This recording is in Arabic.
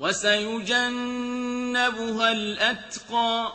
وَسَيُجَنَّبُهَا الْأَتْقَى